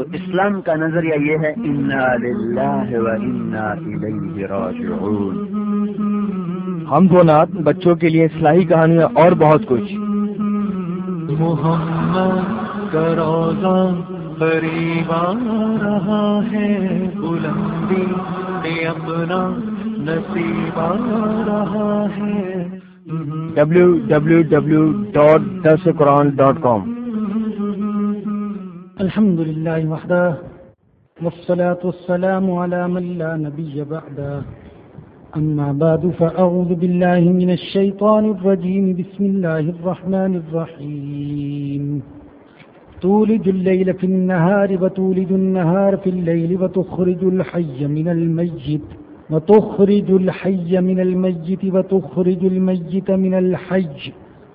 تو اسلام کا نظریہ یہ ہے ہم کو نات بچوں کے لیے اصلاحی کہانیاں اور بہت کچھ۔ محمد کا روزہ قریب آ رہا ہے بلندی میں اپنا نصیب آ رہا ہے۔ ڈبلو الحمد للہ وحدہ والصلاة والسلام على من لا نبي بعده. أما بعد، فأعوذ بالله من الشيطان الرجيم، بسم الله الرحمن الرحيم. تولج الليل في النهار، وتولج النهار في الليل، وتخرج الحي من الميت، وتخرج الحي من الميت، وتخرج الميت من الحج.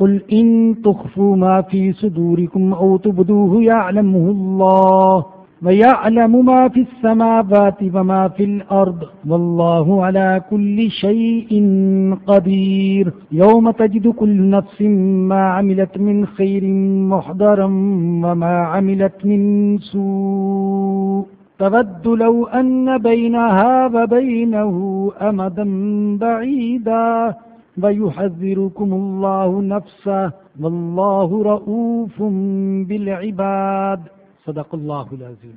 قل إن تخفوا ما في صدوركم أو تبدوه يعلمه الله ويعلم ما في السماوات وما في الأرض والله على كل شيء قدير يوم تجد كل نفس ما عملت من خير محضرا وما عملت من سوء تود لو أن بينها وبينه أمدا بعيدا ويحذركم الله نفسه والله رؤوف بالعباد صدق اللہ العظیم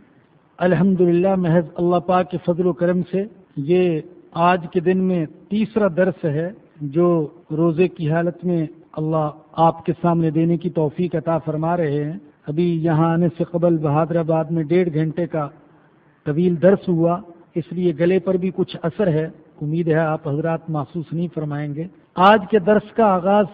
الحمد للہ محض اللہ پاک کے فضل و کرم سے یہ آج کے دن میں تیسرا درس ہے جو روزے کی حالت میں اللہ آپ کے سامنے دینے کی توفیق عطا فرما رہے ہیں۔ ابھی یہاں آنے سے قبل بہادر آباد میں ڈیڑھ گھنٹے کا طویل درس ہوا، اس لیے گلے پر بھی کچھ اثر ہے۔ امید ہے آپ حضرات محسوس نہیں فرمائیں گے۔ آج کے درس کا آغاز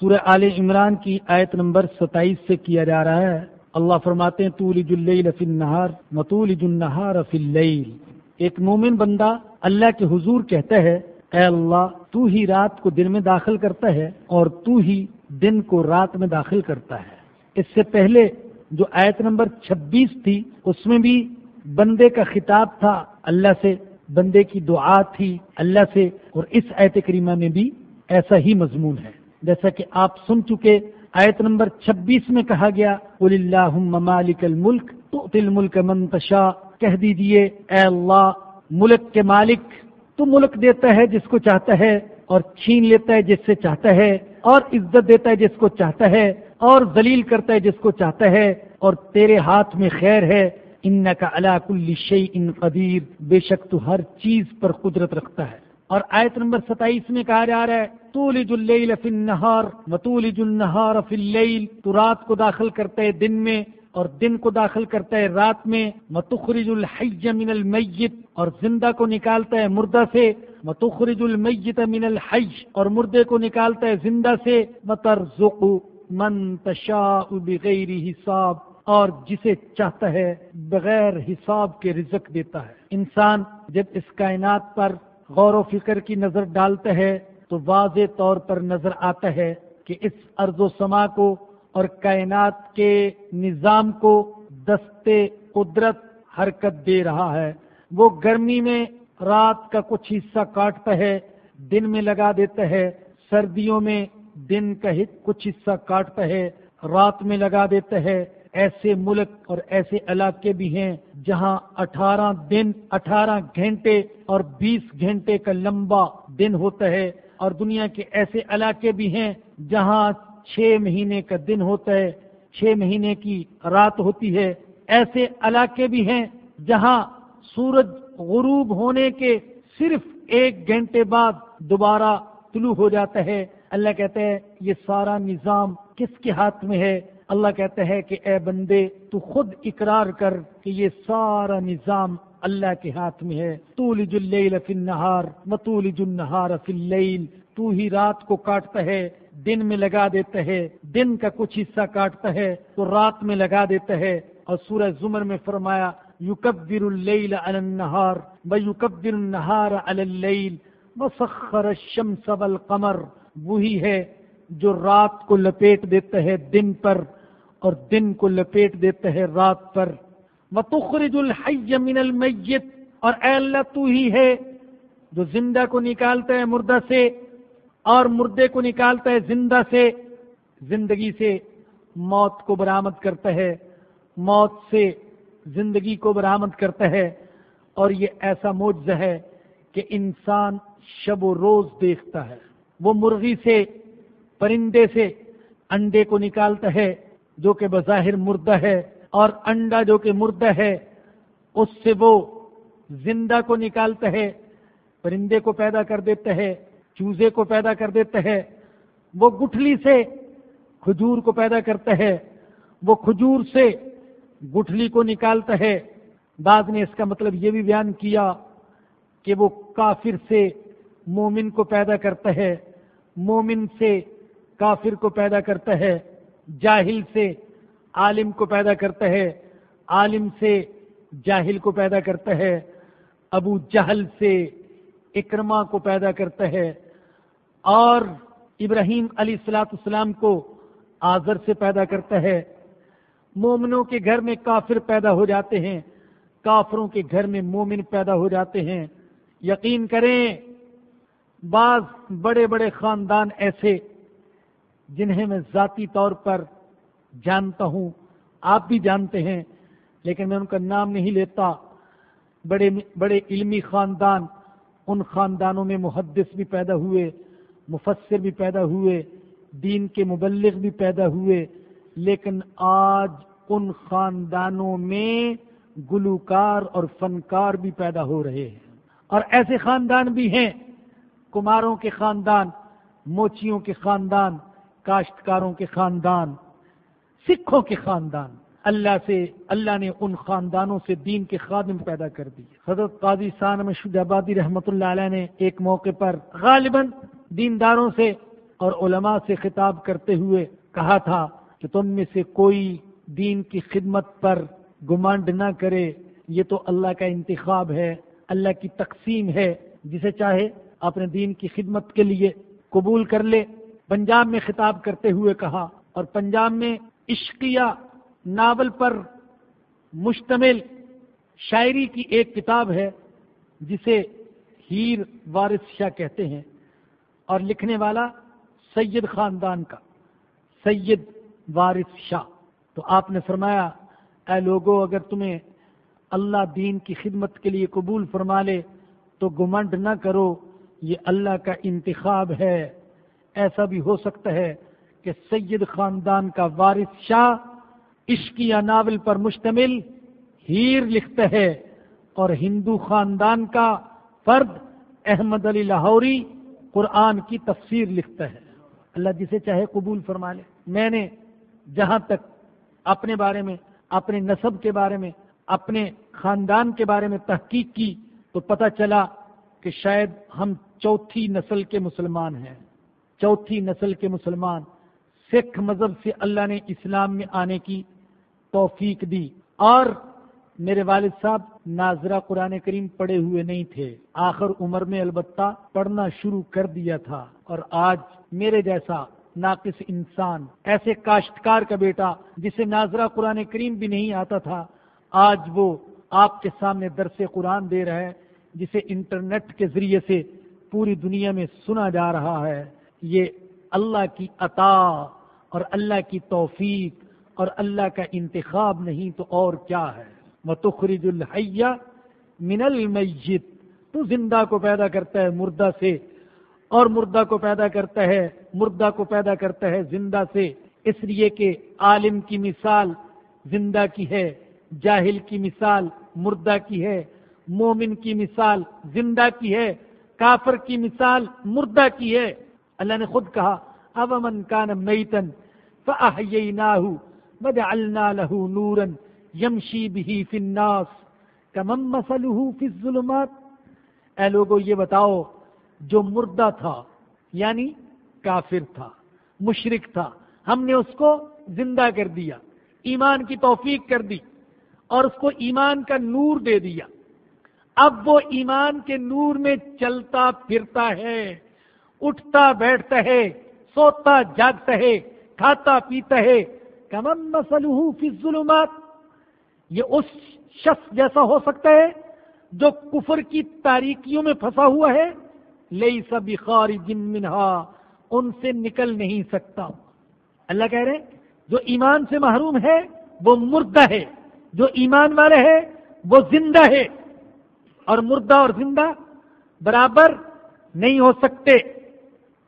سورہ آل عمران کی آیت نمبر ستائیس سے کیا جا رہا ہے۔ اللہ فرماتے ہیں تولج اللیل فی النہار متولج النہار فی اللیل۔ ایک مومن بندہ اللہ کے حضور کہتا ہے، اے اللہ، تو ہی رات کو دن میں داخل کرتا ہے اور تو ہی دن کو رات میں داخل کرتا ہے۔ اس سے پہلے جو آیت نمبر چھبیس تھی، اس میں بھی بندے کا خطاب تھا۔ اللہ سے بندے کی دعا تھی، اللہ سے اور اس آیت کریمہ میں بھی ایسا ہی مضمون ہے۔ جیسا کہ آپ سن چکے، آیت نمبر چھبیس میں کہا گیا، قل اللہم مالک الملک تؤتی الملک من تشاء۔ کہہ دیجیے، اے اللہ، ملک کے مالک، تو ملک دیتا ہے جس کو چاہتا ہے، اور چھین لیتا ہے جس سے چاہتا ہے، اور عزت دیتا ہے جس کو چاہتا ہے، اور ذلیل کرتا ہے جس کو چاہتا ہے، اور تیرے ہاتھ میں خیر ہے۔ ان کا اللہ کل شعی ان قدیر بے شک تو ہر چیز پر قدرت رکھتا ہے۔ اور آیت نمبر ستائیس میں کہا جا رہا ہے تولج اللیل فی النہار وتولج النہار فی اللیل، تو رات کو داخل کرتا ہے دن میں اور دن کو داخل کرتا ہے رات میں متخرج الحی من المیت، اور زندہ کو نکالتا ہے مردہ سے متخرج المیت من الحی اور مردے کو نکالتا ہے زندہ سے مترزق من تشاء بغیر حساب، اور جسے چاہتا ہے بغیر حساب کے رزق دیتا ہے۔ انسان جب اس کائنات پر غور و فکر کی نظر ڈالتا ہے تو واضح طور پر نظر آتا ہے کہ اس ارض و سما کو اور کائنات کے نظام کو دستے قدرت حرکت دے رہا ہے۔ وہ گرمی میں رات کا کچھ حصہ کاٹتا ہے، دن میں لگا دیتا ہے۔ سردیوں میں دن کا کچھ حصہ کاٹتا ہے، رات میں لگا دیتا ہے۔ ایسے ملک اور ایسے علاقے بھی ہیں جہاں اٹھارہ دن، اٹھارہ گھنٹے اور بیس گھنٹے کا لمبا دن ہوتا ہے اور دنیا کے ایسے علاقے بھی ہیں جہاں چھ مہینے کا دن ہوتا ہے، چھ مہینے کی رات ہوتی ہے۔ ایسے علاقے بھی ہیں جہاں سورج غروب ہونے کے صرف ایک گھنٹے بعد دوبارہ طلوع ہو جاتا ہے۔ اللہ کہتے ہیں یہ سارا نظام کس کے ہاتھ میں ہے؟ اللہ کہتے ہیں کہ اے بندے، تو خود اقرار کر کہ یہ سارا نظام اللہ کے ہاتھ میں ہے۔ تولج اللیل فی النہار وتولج النہار فی اللیل۔ تو ہی رات کو کاٹتا ہے، دن میں لگا دیتا ہے۔ دن کا کچھ حصہ کاٹتا ہے، تو رات میں لگا دیتا ہے۔ اور سورہ زمر میں فرمایا، یکبر اللیل علی النہار ویکبر النہار علی اللیل وسخر الشمس والقمر وہی ہے جو رات کو لپیٹ دیتا ہے دن پر۔ اور دن کو لپیٹ دیتا ہے رات پر۔ وتخرج الحی من المیت اور اے اللہ تو ہی ہے جو زندہ کو نکالتا ہے مردہ سے اور مردے کو نکالتا ہے زندہ سے۔ زندگی سے موت کو برآمد کرتا ہے۔ موت سے زندگی کو برآمد کرتا ہے۔ اور یہ ایسا معجزہ ہے کہ انسان شب و روز دیکھتا ہے۔ وہ مرغی سے، پرندے سے انڈے کو نکالتا ہے۔ جو کہ بظاہر مردہ ہے اور انڈا جو کہ مردہ ہے، اس سے وہ زندہ کو نکالتا ہے، پرندے کو پیدا کر دیتا ہے، چوزے کو پیدا کر دیتا ہے۔ وہ گٹھلی سے کھجور کو پیدا کرتا ہے، وہ کھجور سے گٹھلی کو نکالتا ہے۔ بعض نے اس کا مطلب یہ بھی بیان کیا کہ وہ کافر سے مومن کو پیدا کرتا ہے، مومن سے کافر کو پیدا کرتا ہے۔ جاہل سے عالم کو پیدا کرتا ہے، عالم سے جاہل کو پیدا کرتا ہے، ابو جہل سے اکرما کو پیدا کرتا ہے اور ابراہیم علی السلاۃ السلام کو آزر سے پیدا کرتا ہے۔ مومنوں کے گھر میں کافر پیدا ہو جاتے ہیں، کافروں کے گھر میں مومن پیدا ہو جاتے ہیں۔ یقین کریں، بعض بڑے بڑے خاندان ایسے جنہیں میں ذاتی طور پر جانتا ہوں، آپ بھی جانتے ہیں، لیکن میں ان کا نام نہیں لیتا۔ بڑے بڑے علمی خاندان، ان خاندانوں میں محدث بھی پیدا ہوئے، مفسر بھی پیدا ہوئے، دین کے مبلغ بھی پیدا ہوئے، لیکن آج ان خاندانوں میں گلوکار اور فنکار بھی پیدا ہو رہے ہیں۔ اور ایسے خاندان بھی ہیں، کماروں کے خاندان، موچیوں کے خاندان کاشتکاروں کے خاندان، سکھوں کے خاندان۔ اللہ سے، اللہ نے ان خاندانوں سے دین کے خادم پیدا کر دی۔ حضرت قاضی سان مشہد آبادی رحمۃ اللہ علیہ نے ایک موقع پر غالباً دینداروں سے اور علماء سے خطاب کرتے ہوئے کہا تھا کہ تم میں سے کوئی دین کی خدمت پر گمانڈ نہ کرے۔ یہ تو اللہ کا انتخاب ہے، اللہ کی تقسیم ہے۔ جسے چاہے اپنے دین کی خدمت کے لیے قبول کر لے۔ پنجاب میں خطاب کرتے ہوئے کہا اور پنجاب میں عشقیہ ناول پر مشتمل شاعری کی ایک کتاب ہے جسے ہیر وارث شاہ کہتے ہیں اور لکھنے والا سید خاندان کا، سید وارث شاہ۔ تو آپ نے فرمایا، اے لوگوں اگر تمہیں اللہ دین کی خدمت کے لیے قبول فرما لے تو گمنڈ نہ کرو، یہ اللہ کا انتخاب ہے۔ ایسا بھی ہو سکتا ہے کہ سید خاندان کا وارث شاہ عشقیہ ناول پر مشتمل ہیر لکھتا ہے اور ہندو خاندان کا فرد احمد علی لاہوری قرآن کی تفسیر لکھتا ہے۔ اللہ جسے چاہے قبول فرما لے۔ میں نے جہاں تک اپنے بارے میں، اپنے نصب کے بارے میں، اپنے خاندان کے بارے میں تحقیق کی تو پتہ چلا کہ شاید ہم چوتھی نسل کے مسلمان ہیں۔ چوتھی نسل کے مسلمان سکھ مذہب سے اللہ نے اسلام میں آنے کی توفیق دی۔ اور میرے والد صاحب ناظرہ قرآن کریم پڑھے ہوئے نہیں تھے۔ آخر عمر میں البتہ پڑھنا شروع کر دیا تھا۔ اور آج میرے جیسا ناقص انسان، ایسے کاشتکار کا بیٹا جسے ناظرہ قرآن کریم بھی نہیں آتا تھا، آج وہ آپ کے سامنے درس قرآن دے رہا ہے، جسے انٹرنیٹ کے ذریعے سے پوری دنیا میں سنا جا رہا ہے۔ یہ اللہ کی عطا اور اللہ کی توفیق اور اللہ کا انتخاب نہیں تو اور کیا ہے؟ وہ تخرج الحیہ من المیت تو زندہ کو پیدا کرتا ہے مردہ سے اور مردہ کو پیدا کرتا ہے، مردہ کو پیدا کرتا ہے زندہ سے۔ اس لیے کہ عالم کی مثال زندہ کی ہے، جاہل کی مثال مردہ کی ہے، مومن کی مثال زندہ کی ہے، کافر کی مثال مردہ کی ہے۔ اللہ نے خود کہا اب من کان میتن فأحییناہو وجعلنا له نورا یمشی به فی الناس کمم مثلہ فی الظلمات اے لوگو، یہ بتاؤ، جو مردہ تھا یعنی کافر تھا، مشرک تھا، ہم نے اس کو زندہ کر دیا، ایمان کی توفیق کر دی، اور اس کو ایمان کا نور دے دیا۔ اب وہ ایمان کے نور میں چلتا پھرتا ہے۔ اٹھتا بیٹھتا ہے، سوتا، جاگتا ہے، کھاتا، پیتا ہے۔ کمن مسلح فی الظلمات؟ یہ اس شخص جیسا ہو سکتا ہے جو کفر کی تاریکیوں میں پھنسا ہوا ہے۔ لئی سب خارج منہا، ان سے نکل نہیں سکتا۔ اللہ کہہ رہے ہیں، جو ایمان سے محروم ہے، وہ مردہ ہے۔ جو ایمان والے ہے، وہ زندہ ہے۔ اور مردہ اور زندہ برابر نہیں ہو سکتے۔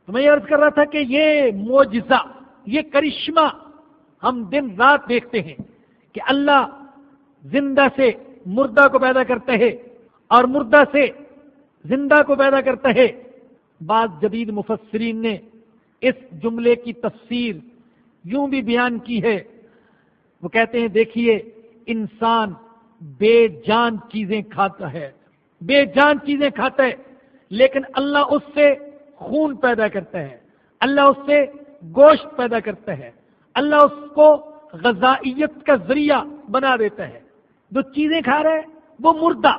تو میں یہ عرض کر رہا تھا کہ یہ موجزہ یہ کرشمہ ہم دن رات دیکھتے ہیں کہ اللہ زندہ سے مردہ کو پیدا کرتا ہے اور مردہ سے زندہ کو پیدا کرتا ہے۔ بعض جدید مفسرین نے اس جملے کی تفسیر یوں بھی بیان کی ہے۔ وہ کہتے ہیں، دیکھیے، انسان بے جان چیزیں کھاتا ہے، بے جان چیزیں کھاتا ہے، لیکن اللہ اس سے خون پیدا کرتا ہے اللہ اس سے گوشت پیدا کرتا ہے اللہ اس کو غذائیت کا ذریعہ بنا دیتا ہے جو چیزیں کھا رہے وہ مردہ۔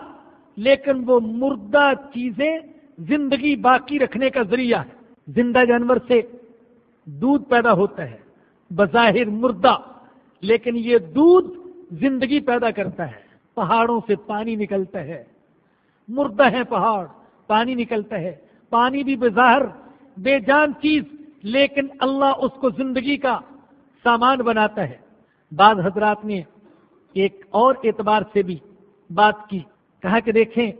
لیکن وہ مردہ چیزیں زندگی باقی رکھنے کا ذریعہ ہے زندہ جانور سے دودھ پیدا ہوتا ہے، بظاہر مردہ۔ لیکن یہ دودھ زندگی پیدا کرتا ہے، پہاڑوں سے پانی نکلتا ہے۔ مردہ ہے پہاڑ، پانی نکلتا ہے۔ پانی بھی بظاہر بے جان چیز، لیکن اللہ اس کو زندگی کا سامان بناتا ہے۔ بعض حضرات نے ایک اور اعتبار سے بھی بات کی، کہا کہ دیکھیں،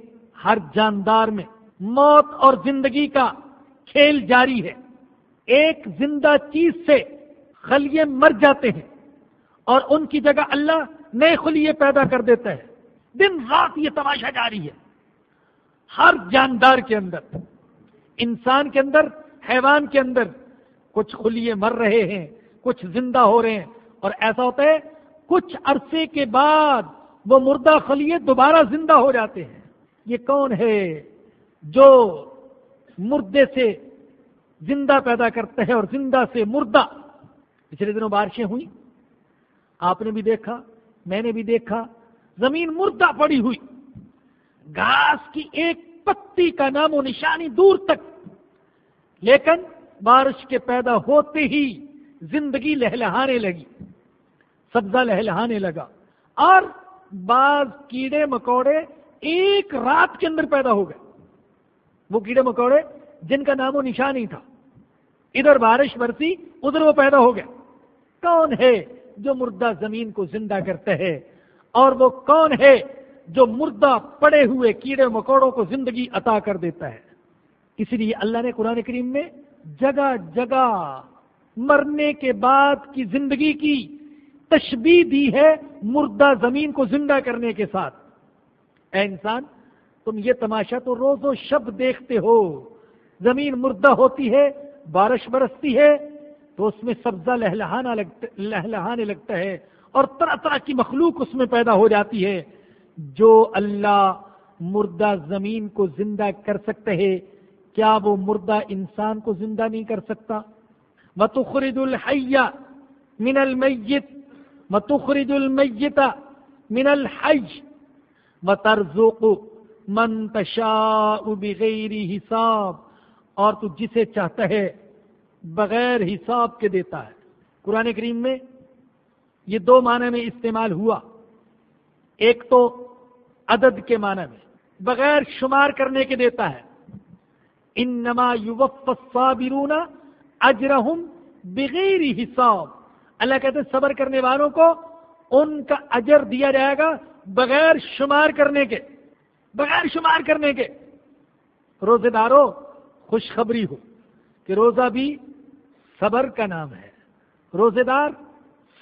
ہر جاندار میں موت اور زندگی کا کھیل جاری ہے۔ ایک زندہ چیز سے خلیے مر جاتے ہیں اور ان کی جگہ اللہ نئے خلیے پیدا کر دیتا ہے۔ دن رات یہ تماشا جاری ہے۔ ہر جاندار کے اندر انسان کے اندر، حیوان کے اندر کچھ خلیے مر رہے ہیں، کچھ زندہ ہو رہے ہیں۔ اور ایسا ہوتا ہے، کچھ عرصے کے بعد وہ مردہ خلیے دوبارہ زندہ ہو جاتے ہیں۔ یہ کون ہے جو مردے سے زندہ پیدا کرتا ہے اور زندہ سے مردہ؟ پچھلے دنوں بارشیں ہوئی آپ نے بھی دیکھا، میں نے بھی دیکھا، زمین مردہ پڑی ہوئی۔ گھاس کی ایک پتی کا نام و نشانی دور تک لیکن بارش کے پیدا ہوتے ہی زندگی لہلہانے لگی، سبزہ لہلہانے لگا۔ اور بعض کیڑے مکوڑے ایک رات کے اندر پیدا ہو گئے۔ وہ کیڑے مکوڑے جن کا نام و نشان ہی تھا۔ ادھر بارش برسی، ادھر وہ پیدا ہو گئے۔ کون ہے جو مردہ زمین کو زندہ کرتا ہے اور وہ کون ہے جو مردہ پڑے ہوئے کیڑے مکوڑوں کو زندگی عطا کر دیتا ہے؟ اس لیے اللہ نے قرآن کریم میں جگہ جگہ مرنے کے بعد کی زندگی کی تشبیح دی ہے مردہ زمین کو زندہ کرنے کے ساتھ۔ اے انسان، تم یہ تماشا تو روز و شب دیکھتے ہو۔ زمین مردہ ہوتی ہے، بارش برستی ہے، تو اس میں سبزہ لہلہانا لگتا، لہلہانے لگتا ہے اور طرح طرح کی مخلوق اس میں پیدا ہو جاتی ہے۔ جو اللہ مردہ زمین کو زندہ کر سکتے ہے کیا وہ مردہ انسان کو زندہ نہیں کر سکتا؟ متخرد الحیہ من المیت متخرج المیت من الحج وترزق من تشاء بغیر حساب اور تو جسے چاہتا ہے بغیر حساب کے دیتا ہے۔ قرآن کریم میں یہ دو معنی میں استعمال ہوا۔ ایک تو عدد کے معنی میں، بغیر شمار کرنے کے دیتا ہے۔ انما یوف الصابرون اجرہم بغیر حساب۔ اللہ کہتے ہیں صبر کرنے والوں کو ان کا اجر دیا جائے گا بغیر شمار کرنے کے، بغیر شمار کرنے کے۔ روزے داروں خوشخبری ہو کہ روزہ بھی صبر کا نام ہے۔ روزے دار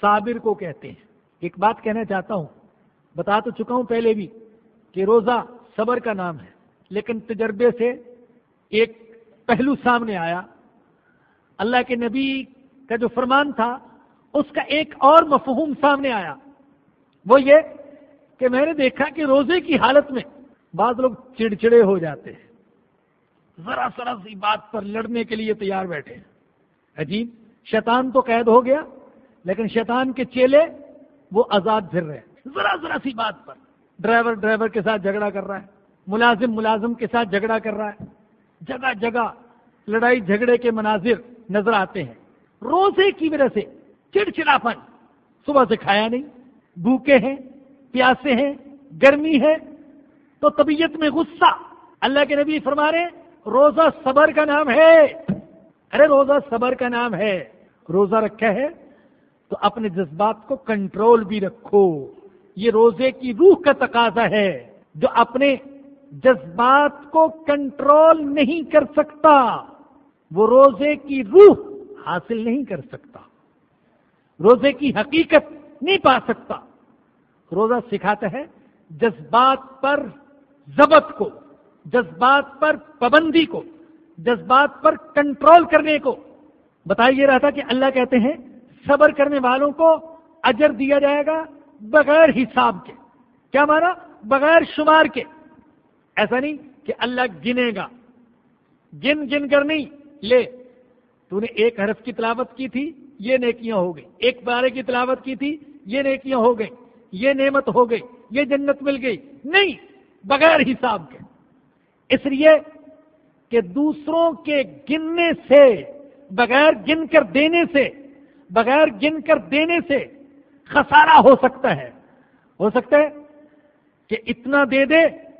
صابر کو کہتے ہیں۔ ایک بات کہنا چاہتا ہوں، بتا تو چکا ہوں پہلے بھی کہ روزہ صبر کا نام ہے، لیکن تجربے سے ایک پہلو سامنے آیا۔ اللہ کے نبی کا جو فرمان تھا، اس کا ایک اور مفہوم سامنے آیا۔ وہ یہ کہ میں نے دیکھا کہ روزے کی حالت میں بعض لوگ چڑچڑے ہو جاتے ہیں۔ ذرا ذرا سی بات پر لڑنے کے لیے تیار بیٹھے ہیں۔ عجیب، شیطان تو قید ہو گیا، لیکن شیطان کے چیلے وہ آزاد پھر رہے ہیں۔ ذرا ذرا سی بات پر۔ ڈرائیور ڈرائیور کے ساتھ جھگڑا کر رہا ہے۔ ملازم ملازم کے ساتھ جھگڑا کر رہا ہے۔ جگہ جگہ لڑائی جھگڑے کے مناظر نظر آتے ہیں۔ روزے کی وجہ سے چڑچڑاپن۔ صبح سے کھایا نہیں، بھوکے ہیں، پیاسے ہیں، گرمی ہے۔ تو طبیعت میں غصہ۔ اللہ کے نبی فرما رہے روزہ صبر کا نام ہے۔ ارے روزہ صبر کا نام ہے۔ روزہ رکھا ہے تو اپنے جذبات کو کنٹرول بھی رکھو۔ یہ روزے کی روح کا تقاضا ہے جو اپنے جذبات کو کنٹرول نہیں کر سکتا، وہ روزے کی روح حاصل نہیں کر سکتا۔ روزے کی حقیقت نہیں پا سکتا۔ روزہ سکھاتا ہے جذبات پر ضبط کو، جذبات پر پابندی کو، جذبات پر کنٹرول کرنے کو۔ بتایا یہ رہا تھا کہ اللہ کہتے ہیں، صبر کرنے والوں کو اجر دیا جائے گا بغیر حساب کے۔ کیا مانا؟ بغیر شمار کے۔ ایسا نہیں کہ اللہ گنے گا۔ گن گن کر نہیں، لے۔ تو نے ایک حرف کی تلاوت کی تھی، یہ نیکیاں ہو گئی ایک بارے کی تلاوت کی تھی، یہ نیکیاں ہو گئی یہ نعمت ہو گئی، یہ جنت مل گئی۔ نہیں، بغیر حساب کے۔ اس لیے کہ دوسروں کے گننے سے، بغیر گن کر دینے سے، بغیر گن کر دینے سے خسارہ ہو سکتا ہے۔ ہو سکتا ہے کہ اتنا دے دے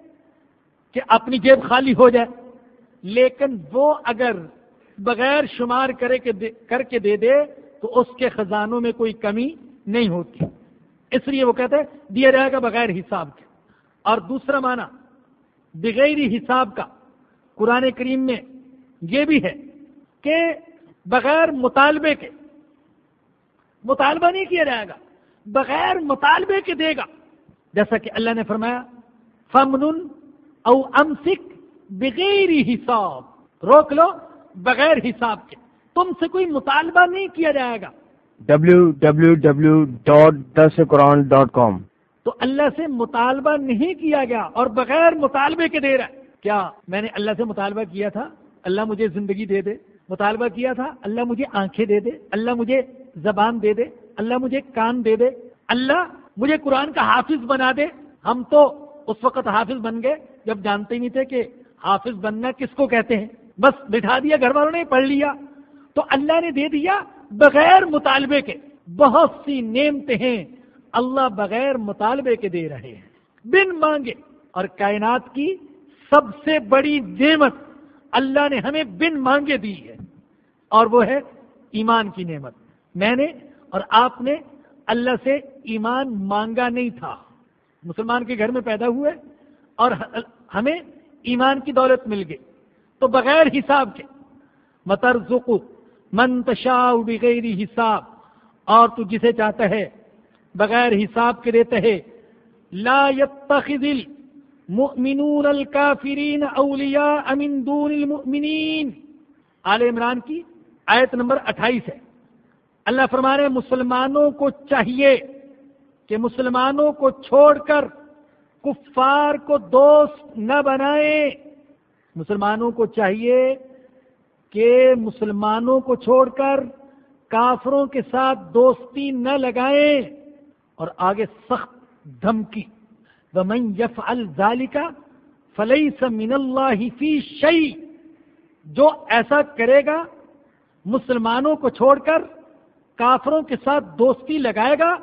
کہ اپنی جیب خالی ہو جائے۔ لیکن وہ اگر بغیر شمار کرے کے کر کے دے دے، تو اس کے خزانوں میں کوئی کمی نہیں ہوتی۔ اس لیے وہ کہتے ہیں، دیا جائے گا بغیر حساب کے۔ اور دوسرا معنی، بغیر حساب کا۔ قرآن کریم میں یہ بھی ہے کہ بغیر مطالبے کے، مطالبہ نہیں کیا جائے گا، بغیر مطالبے کے دے گا۔ جیسا کہ اللہ نے فرمایا فمن او امسک بغیر حساب۔ روک لو بغیر حساب کے۔ تم سے کوئی مطالبہ نہیں کیا جائے گا۔ W W W dot this Quran dot com تو اللہ سے مطالبہ نہیں کیا گیا اور بغیر مطالبے کے دے رہا ہے۔ کیا میں نے اللہ سے مطالبہ کیا تھا؟ اللہ مجھے زندگی دے دے۔ مطالبہ کیا تھا؟ اللہ مجھے آنکھیں دے دے۔ اللہ مجھے زبان دے دے۔ اللہ مجھے کان دے دے۔ اللہ مجھے قرآن کا حافظ بنا دے۔ ہم تو اس وقت حافظ بن گئے۔ جب جانتے ہی نہیں تھے کہ حافظ بننا کس کو کہتے ہیں؟ بس بٹھا دیا، گھر والوں نے پڑھ لیا۔ تو اللہ نے دے دیا بغیر مطالبے کے۔ بہت سی نعمتیں ہیں اللہ بغیر مطالبے کے دے رہے ہیں۔ بن مانگے۔ اور کائنات کی سب سے بڑی نعمت اللہ نے ہمیں بن مانگے دی ہے۔ اور وہ ہے ایمان کی نعمت۔ میں نے اور آپ نے اللہ سے ایمان مانگا نہیں تھا۔ مسلمان کے گھر میں پیدا ہوئے۔ اور ہمیں ایمان کی دولت مل گئی۔ تو بغیر حساب کے، مترزق منتشا بغیر حساب۔ اور تو جسے چاہتا ہے، بغیر حساب کے دیتے ہے۔ لا يتخذ المؤمنون الكافرین اولیاء من دون المؤمنین آل عمران کی آیت نمبر اٹھائیس ہے۔ اللہ فرما رہے مسلمانوں کو چاہیے کہ مسلمانوں کو چھوڑ کر کفار کو دوست نہ بنائے، مسلمانوں کو چاہیے کہ مسلمانوں کو چھوڑ کر کافروں کے ساتھ دوستی نہ لگائیں اور آگے سخت دھمکی۔ ومن يفعل ذلك فليس من الله في شيء۔ جو ایسا کرے گا، مسلمانوں کو چھوڑ کر کافروں کے ساتھ دوستی لگائے گا،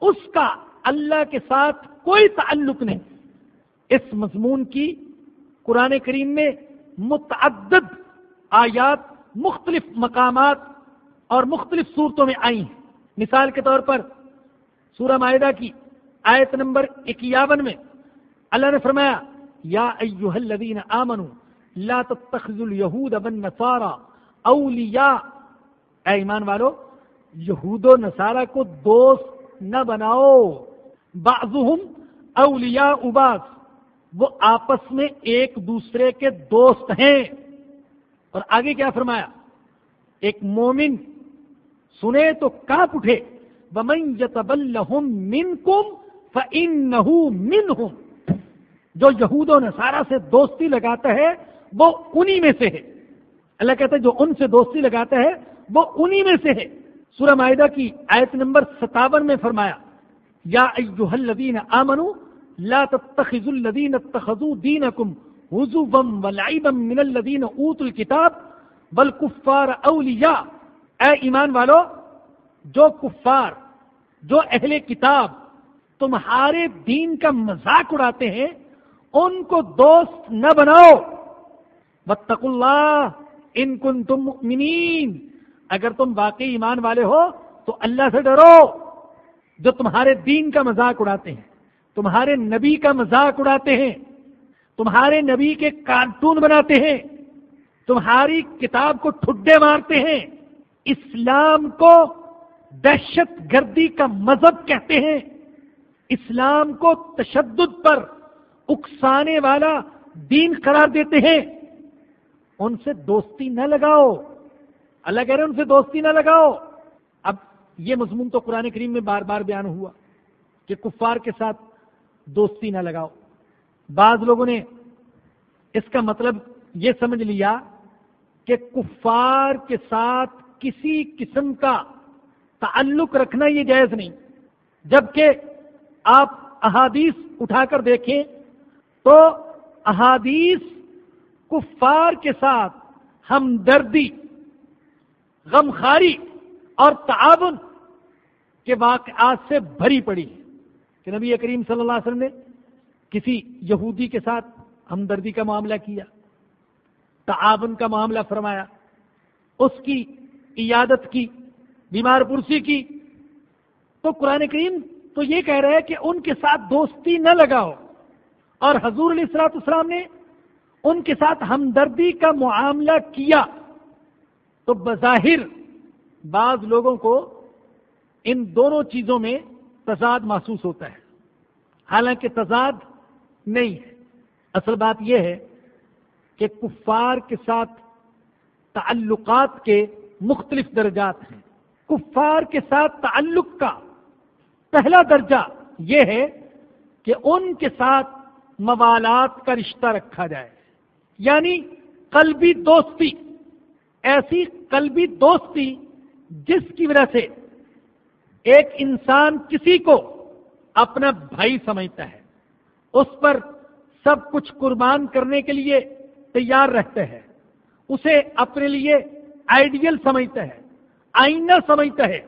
اس کا اللہ کے ساتھ کوئی تعلق نہیں۔ اس مضمون کی قرآن کریم میں متعدد آیات، مختلف مقامات اور مختلف صورتوں میں آئی ہیں مثال کے طور پر سورہ معاہدہ کی آیت نمبر اکیاون میں اللہ نے فرمایا، یا ایوہ الذین آمنوا، لا تتخذوا اليہود والنصارى اولیاء۔ اے ایمان والو، یہود و نصارہ کو دوست نہ بناؤ۔ بعضهم اولیاء بعض وہ آپس میں ایک دوسرے کے دوست ہیں۔ اور آگے کیا فرمایا؟ ایک مومن، سنے تو کانپ اٹھے۔ بمن یتبلہم منکم فإنہو منہم جو یہود و نصارہ سے دوستی لگاتا ہے، وہ انہی میں سے ہے۔ اللہ کہتا ہے، جو ان سے دوستی لگاتا ہے، وہ انہی میں سے ہے۔ سورہ معاہدہ کی آیت نمبر ستاون میں فرمایا، یا ایوہ الذین آمنوا لا تتخذوا الذین اتخذوا دینکم حضوا ولعبا من الذین اوتوا الكتاب بل کفار اولیاء۔ اے ایمان والو، جو کفار، جو اہل کتاب تمہارے دین کا مذاق اڑاتے ہیں، ان کو دوست نہ بناؤ۔ بتق اللہ ان کن تم مؤمنین۔ اگر تم واقعی ایمان والے ہو تو اللہ سے ڈرو جو تمہارے دین کا مذاق اڑاتے ہیں، تمہارے نبی کا مذاق اڑاتے ہیں، تمہارے نبی کے کارٹون بناتے ہیں، تمہاری کتاب کو ٹھڈے مارتے ہیں۔ اسلام کو دہشت گردی کا مذہب کہتے ہیں۔ اسلام کو تشدد پر اکسانے والا دین قرار دیتے ہیں۔ ان سے دوستی نہ لگاؤ۔ اللہ کہہ رہے ان سے دوستی نہ لگاؤ۔ اب یہ مضمون تو قرآن کریم میں بار بار بیان ہوا کہ کفار کے ساتھ دوستی نہ لگاؤ۔ بعض لوگوں نے اس کا مطلب یہ سمجھ لیا کہ کفار کے ساتھ کسی قسم کا تعلق رکھنا یہ جائز نہیں۔ جبکہ آپ احادیث اٹھا کر دیکھیں تو احادیث کفار کے ساتھ ہمدردی غمخاری اور تعاون کے واقعات سے بھری پڑی ہے کہ نبی کریم صلی اللہ علیہ وسلم نے کسی یہودی کے ساتھ ہمدردی کا معاملہ کیا، تعاون کا معاملہ فرمایا، اس کی عیادت کی، بیمار پرسی کی۔ تو قرآن کریم تو یہ کہہ رہے کہ ان کے ساتھ دوستی نہ لگاؤ۔ اور حضور علیہ السلاط اسلام نے ان کے ساتھ ہمدردی کا معاملہ کیا۔ تو بظاہر بعض لوگوں کو ان دونوں چیزوں میں تضاد محسوس ہوتا ہے۔ حالانکہ تضاد نہیں ہے۔ اصل بات یہ ہے کہ کفار کے ساتھ تعلقات کے مختلف درجات ہیں۔ کفار کے ساتھ تعلق کا پہلا درجہ یہ ہے کہ ان کے ساتھ موالات کا رشتہ رکھا جائے۔ یعنی قلبی دوستی۔ ایسی قلبی دوستی جس کی وجہ سے ایک انسان کسی کو اپنا بھائی سمجھتا ہے، اس پر سب کچھ قربان کرنے کے لیے تیار رہتے ہیں اسے اپنے لیے آئیڈیل سمجھتا ہے، آئینہ سمجھتا ہے۔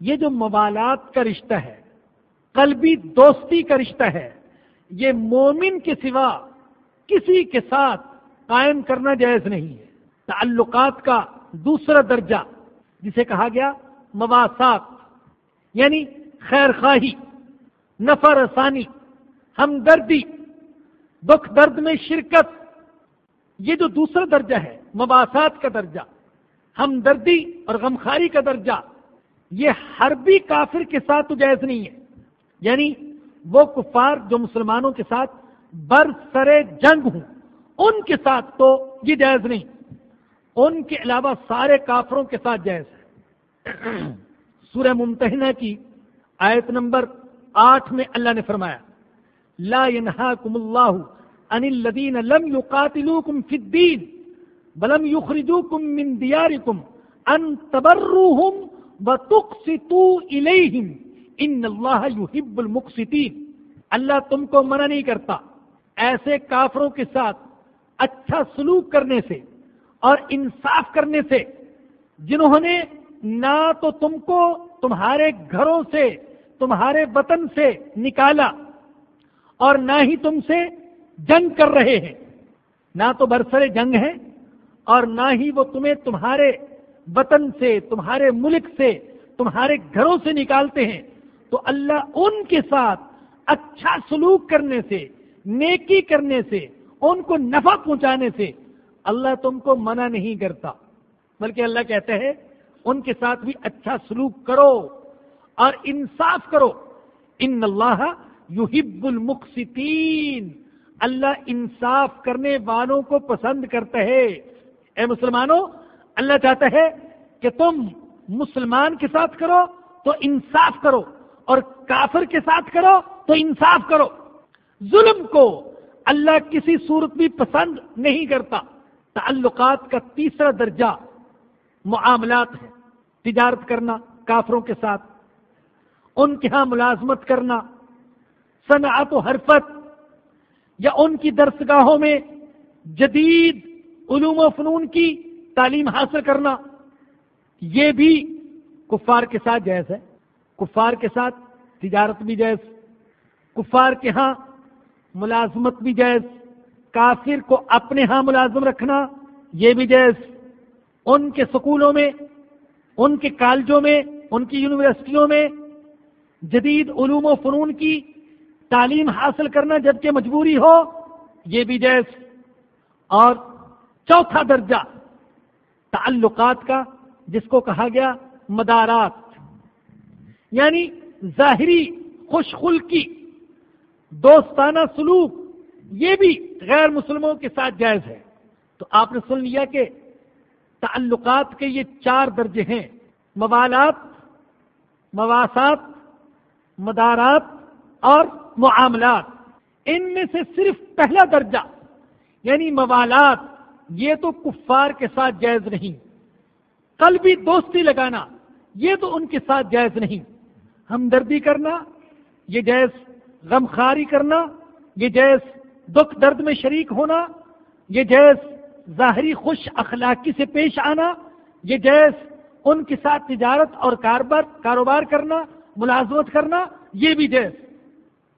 یہ جو موالات کا رشتہ ہے، قلبی دوستی کا رشتہ ہے، یہ مومن کے سوا کسی کے ساتھ قائم کرنا جائز نہیں ہے۔ تعلقات کا دوسرا درجہ، جسے کہا گیا مواسات یعنی خیر خواہی نفر رسانی، ہمدردی، دکھ درد میں شرکت۔ یہ جو دوسرا درجہ ہے مباحثات کا درجہ، ہمدردی اور غمخاری کا درجہ، یہ ہر بھی کافر کے ساتھ تو جائز نہیں ہے۔ یعنی وہ کفار جو مسلمانوں کے ساتھ بر سرے جنگ ہوں، ان کے ساتھ تو یہ جائز نہیں۔ ان کے علاوہ سارے کافروں کے ساتھ جائز ہے۔ سورہ ممتحنہ کی آیت نمبر آٹھ میں اللہ نے فرمایا، لا ينهاكم الله عن الذين لم يقاتلوكم في الدين بلم يخرجوكم من دياركم ان تبروهم وتقسطوا اليهم ان اللہ يحب المقسطين اللہ تم کو منع نہیں کرتا، ایسے کافروں کے ساتھ اچھا سلوک کرنے سے اور انصاف کرنے سے، جنہوں نے نہ تو تم کو تمہارے گھروں سے، تمہارے وطن سے نکالا اور نہ ہی تم سے جنگ کر رہے ہیں۔ نہ تو برسر جنگ ہے اور نہ ہی وہ تمہیں تمہارے وطن سے، تمہارے ملک سے، تمہارے گھروں سے نکالتے ہیں۔ تو اللہ ان کے ساتھ اچھا سلوک کرنے سے، نیکی کرنے سے، ان کو نفع پہنچانے سے اللہ تم کو منع نہیں کرتا۔ بلکہ اللہ کہتے ہیں، ان کے ساتھ بھی اچھا سلوک کرو اور انصاف کرو۔ ان اللہ یحب المقسطین۔ اللہ انصاف کرنے والوں کو پسند کرتا ہے۔ اے مسلمانوں، اللہ چاہتا ہے کہ تم مسلمان کے ساتھ کرو تو انصاف کرو اور کافر کے ساتھ کرو تو انصاف کرو۔ ظلم کو اللہ کسی صورت بھی پسند نہیں کرتا۔ تعلقات کا تیسرا درجہ معاملات ہے تجارت کرنا، کافروں کے ساتھ۔ ان کے ہاں ملازمت کرنا۔ صنعت و حرفت۔ یا ان کی درسگاہوں میں جدید علوم و فنون کی تعلیم حاصل کرنا۔ یہ بھی کفار کے ساتھ جائز ہے۔ کفار کے ساتھ تجارت بھی جائز۔ کفار کے ہاں ملازمت بھی جائز۔ کافر کو اپنے ہاں ملازم رکھنا، یہ بھی جائز۔ ان کے سکولوں میں، ان کے کالجوں میں، ان کی یونیورسٹیوں میں جدید علوم و فنون کی تعلیم حاصل کرنا جبکہ مجبوری ہو، یہ بھی جائز۔ اور چوتھا درجہ، تعلقات کا، جس کو کہا گیا مدارات۔ یعنی ظاہری خوش خلقی، دوستانہ سلوک یہ بھی غیر مسلموں کے ساتھ جائز ہے۔ تو آپ نے سن لیا کہ تعلقات کے یہ چار درجے ہیں۔ موالات، مواسات، مدارات اور معاملات۔ ان میں سے صرف پہلا درجہ یعنی موالات، یہ تو کفار کے ساتھ جائز نہیں۔ قلبی دوستی لگانا، یہ تو ان کے ساتھ جائز نہیں۔ ہمدردی کرنا، یہ جائز غمخاری کرنا، یہ جائز دکھ درد میں شریک ہونا، یہ جائز ظاہری خوش اخلاقی سے پیش آنا، یہ جائز ان کے ساتھ تجارت اور کاروبار کاروبار کرنا، ملازمت کرنا، یہ بھی جائز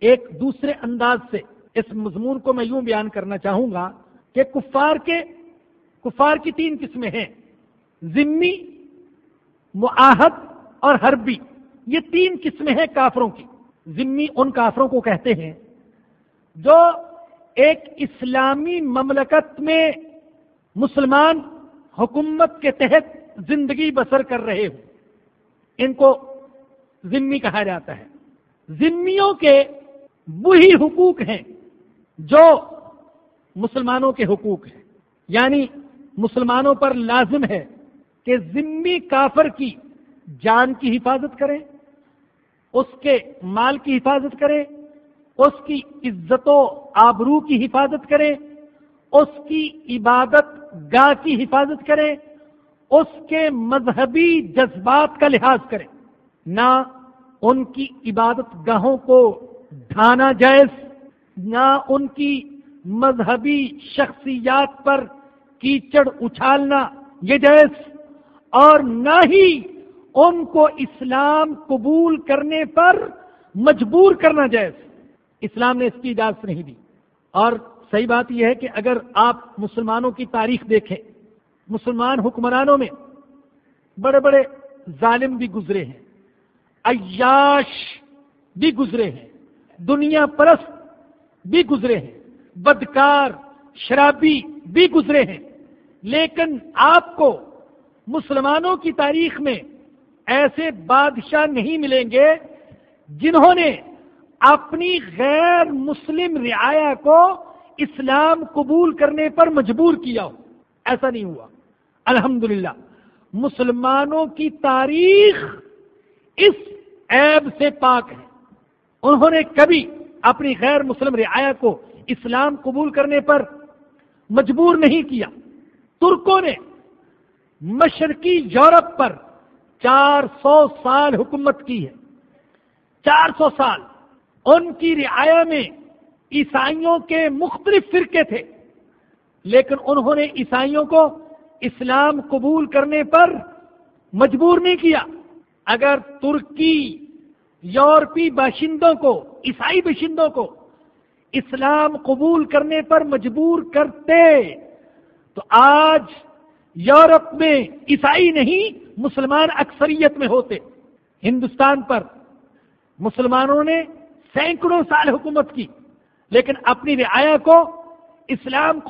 ایک دوسرے انداز سے اس مضمون کو میں یوں بیان کرنا چاہوں گا کہ کفار کے، کفار کی تین قسمیں ہیں، ذمی، معاہد اور حربی۔ یہ تین قسمیں ہیں کافروں کی۔ ذمی ان کافروں کو کہتے ہیں جو ایک اسلامی مملکت میں مسلمان حکومت کے تحت زندگی بسر کر رہے ہوں۔ ان کو ذمی کہا جاتا ہے۔ ذمیوں کے وہی حقوق ہیں جو مسلمانوں کے حقوق ہیں۔ یعنی مسلمانوں پر لازم ہے کہ ذمی کافر کی جان کی حفاظت کریں، اس کے مال کی حفاظت کریں اس کی عزت و آبرو کی حفاظت کریں اس کی عبادت گاہ کی حفاظت کریں اس کے مذہبی جذبات کا لحاظ کریں نہ ان کی عبادت گاہوں کو ڈھانا جائز، نہ ان کی مذہبی شخصیات پر کیچڑ اچھالنا یہ جائز، اور نہ ہی ان کو اسلام قبول کرنے پر مجبور کرنا جائز۔ اسلام نے اس کی اجازت نہیں دی۔ اور صحیح بات یہ ہے کہ اگر آپ مسلمانوں کی تاریخ دیکھیں، مسلمان حکمرانوں میں بڑے بڑے ظالم بھی گزرے ہیں، عیاش بھی گزرے ہیں، دنیا پرست بھی گزرے ہیں، بدکار، شرابی بھی گزرے ہیں۔ لیکن آپ کو مسلمانوں کی تاریخ میں ایسے بادشاہ نہیں ملیں گے جنہوں نے اپنی غیر مسلم رعایا کو اسلام قبول کرنے پر مجبور کیا ہو۔ ایسا نہیں ہوا۔ الحمدللہ، مسلمانوں کی تاریخ اس عیب سے پاک ہے۔ انہوں نے کبھی اپنی غیر مسلم رعایا کو اسلام قبول کرنے پر مجبور نہیں کیا۔ ترکوں نے مشرقی یورپ پر چار سو سال حکومت کی ہے۔ چار سو سال۔ ان کی رعایا میں عیسائیوں کے مختلف فرقے تھے۔ لیکن انہوں نے عیسائیوں کو اسلام قبول کرنے پر مجبور نہیں کیا۔ اگر ترکی، یورپی باشندوں کو، عیسائی باشندوں کو اسلام قبول کرنے پر مجبور کرتے، تو آج یورپ میں عیسائی نہیں، مسلمان اکثریت میں ہوتے۔ ہندوستان پر مسلمانوں نے سینکڑوں سال حکومت کی لیکن اپنی رعایا کو اسلام کو